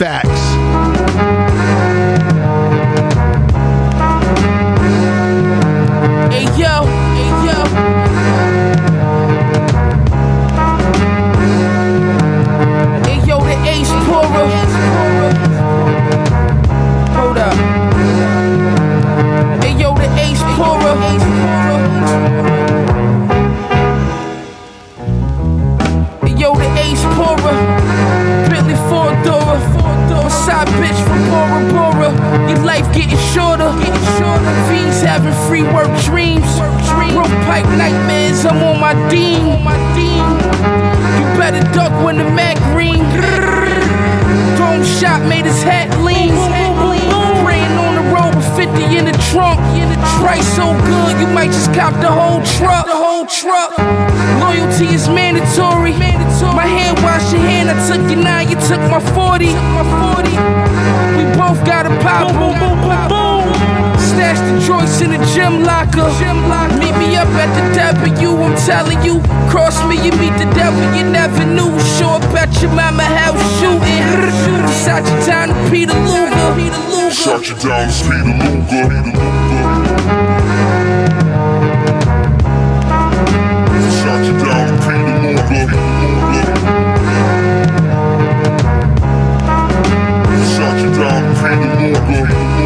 Facts. Hey yo, hey yo. The ace pourer. Hold up. Hey yo, the ace pourer. Hey yo, the ace pourer. Bentley four getting shorter. Fiends having free work dreams. Broke pipe nightmares. I'm on my dean. You better duck when the Mac ring. Dome shot made his hat lean. Praying on the road with 50 in the trunk. Price so good, you might just cop the whole truck. The whole truck. Loyalty is mandatory. My hand wash your hand, I took your nine, you took my 40. We both got a pop. Boom, boom, boom, boom. Stash the joints in the gym locker. Meet me up at the W, I'm telling you. Cross me, you meet the devil, you never knew. Show up at your mama house shooting. Versace time to Peter Luger. Shot you down, Peter Luger. Shot you down, Peter Luger. nigga.